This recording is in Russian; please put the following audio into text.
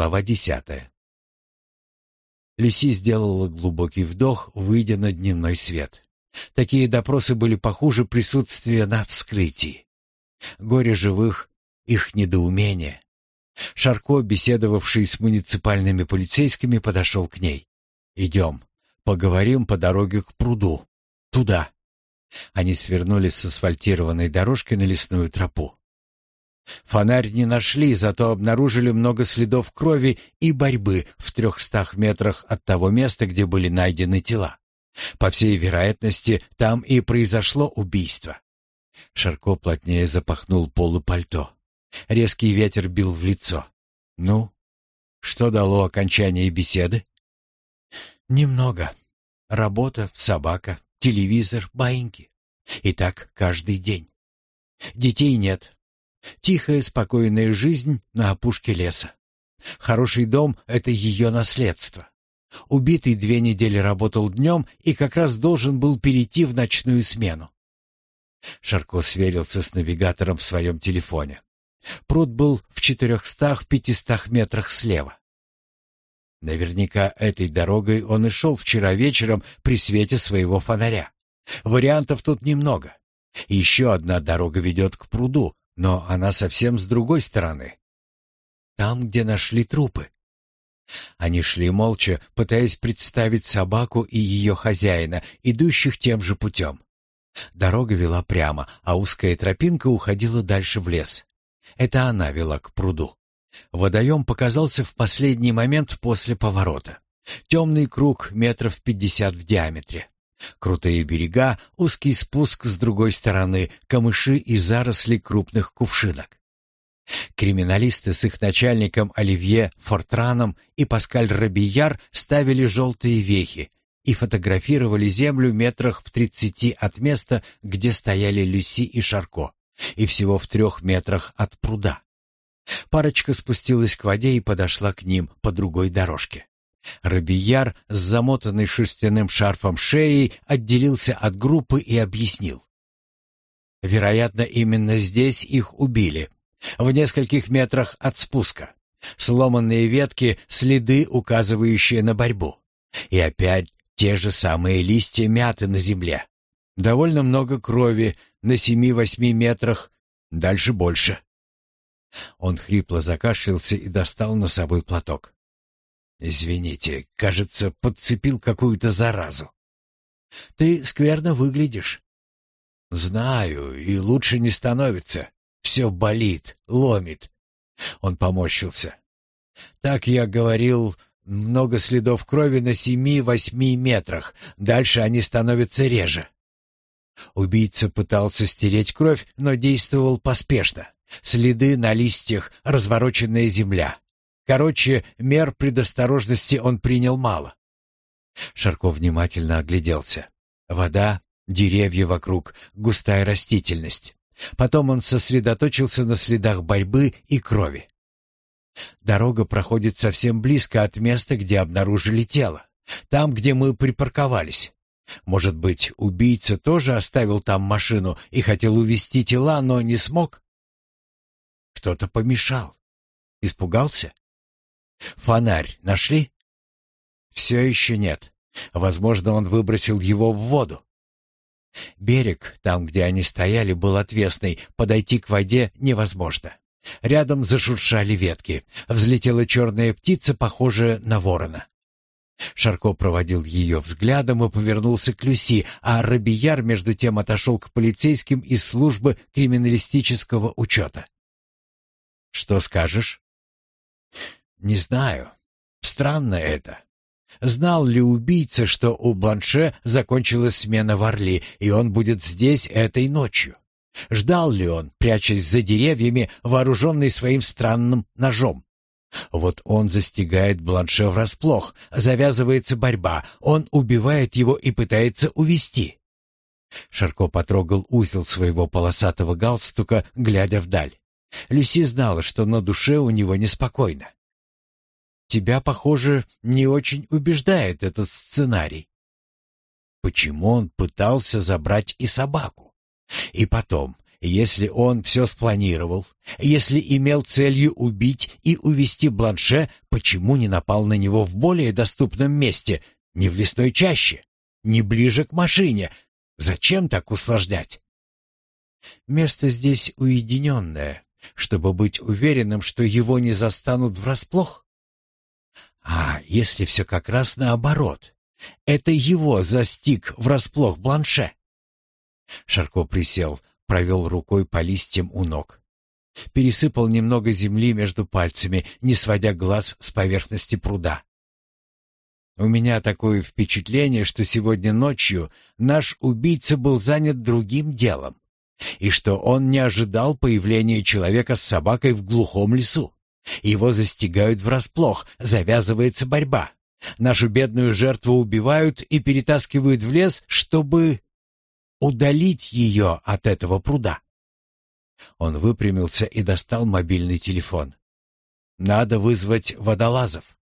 Глава десятая. Люси сделала глубокий вдох, выйдя на дневной свет. Такие допросы были похуже присутствия на вскрытии. Горе живых, их недоумение. Шарко, беседовавший с муниципальными полицейскими, подошел к ней. «Идем, поговорим по дороге к пруду. Туда». Они свернули с асфальтированной дорожки на лесную тропу. Фонарь не нашли, зато обнаружили много следов крови и борьбы в трехстах метрах от того места, где были найдены тела. По всей вероятности, там и произошло убийство. Шарко плотнее запахнул полу пальто. Резкий ветер бил в лицо. «Ну, что дало окончание беседы?» «Немного. Работа, собака, телевизор, баиньки. И так каждый день. Детей нет, Тихая, спокойная жизнь на опушке леса. Хороший дом — это ее наследство. Убитый две недели работал днем и как раз должен был перейти в ночную смену. Шарко сверился с навигатором в своем телефоне. Пруд был в четырехстах-пятистах метрах слева. Наверняка этой дорогой он и шел вчера вечером при свете своего фонаря. Вариантов тут немного. Еще одна дорога ведет к пруду, но она совсем с другой стороны. Там, где нашли трупы. Они шли молча, пытаясь представить собаку и ее хозяина, идущих тем же путем. Дорога вела прямо, а узкая тропинка уходила дальше в лес. Это она вела к пруду. Водоем показался в последний момент после поворота. Темный круг метров пятьдесят в диаметре. Крутые берега, узкий спуск с другой стороны, камыши и заросли крупных кувшинок. Криминалисты с их начальником Оливье Фортраном и Паскаль Робияр ставили желтые вехи и фотографировали землю метрах в тридцати от места, где стояли Люси и Шарко, и всего в трех метрах от пруда. Парочка спустилась к воде и подошла к ним по другой дорожке. Робияр с замотанной шерстяным шарфом шеей отделился от группы и объяснил. Вероятно, именно здесь их убили, в нескольких метрах от спуска. Сломанные ветки, следы, указывающие на борьбу. И опять те же самые листья мяты на земле. Довольно много крови на семи-восьми метрах, дальше больше. Он хрипло закашлялся и достал носовой платок. Извините, кажется, подцепил какую-то заразу. Ты скверно выглядишь. Знаю, и лучше не становится. Все болит, ломит. Он поморщился. Так я говорил, много следов крови на семи-восьми метрах. Дальше они становятся реже. Убийца пытался стереть кровь, но действовал поспешно. Следы на листьях, развороченная земля. Короче, мер предосторожности он принял мало. Шарков внимательно огляделся. Вода, деревья вокруг, густая растительность. Потом он сосредоточился на следах борьбы и крови. Дорога проходит совсем близко от места, где обнаружили тело. Там, где мы припарковались. Может быть, убийца тоже оставил там машину и хотел увезти тела, но не смог? Кто-то помешал. Испугался? Фонарь нашли? Все еще нет. Возможно, он выбросил его в воду. Берег, там, где они стояли, был отвесный, подойти к воде невозможно. Рядом зашуршали ветки. Взлетела черная птица, похожая на ворона. Шарко проводил ее взглядом и повернулся к Люси, а Робияр между тем отошел к полицейским из службы криминалистического учета. «Что скажешь?» Не знаю. Странно это. Знал ли убийца, что у Бланше закончилась смена в Орли, и он будет здесь этой ночью? Ждал ли он, прячась за деревьями, вооруженный своим странным ножом? Вот он застигает Бланше врасплох, завязывается борьба, он убивает его и пытается увести. Шарко потрогал узел своего полосатого галстука, глядя вдаль. Люси знала, что на душе у него неспокойно. Тебя, похоже, не очень убеждает этот сценарий. Почему он пытался забрать и собаку? И потом, Если он все спланировал, если имел целью убить и увести Бланше, почему не напал на него в более доступном месте, не в лесной чаще, не ближе к машине? Зачем так усложнять? Место здесь уединенное, чтобы быть уверенным, что его не застанут врасплох. А если все как раз наоборот? Это его застиг врасплох Бланше. Шарко присел, провел рукой по листьям у ног. Пересыпал немного земли между пальцами, не сводя глаз с поверхности пруда. У меня такое впечатление, что сегодня ночью наш убийца был занят другим делом, и что он не ожидал появления человека с собакой в глухом лесу. Его застигают врасплох, завязывается борьба. Нашу бедную жертву убивают и перетаскивают в лес, чтобы удалить ее от этого пруда. Он выпрямился и достал мобильный телефон. Надо вызвать водолазов.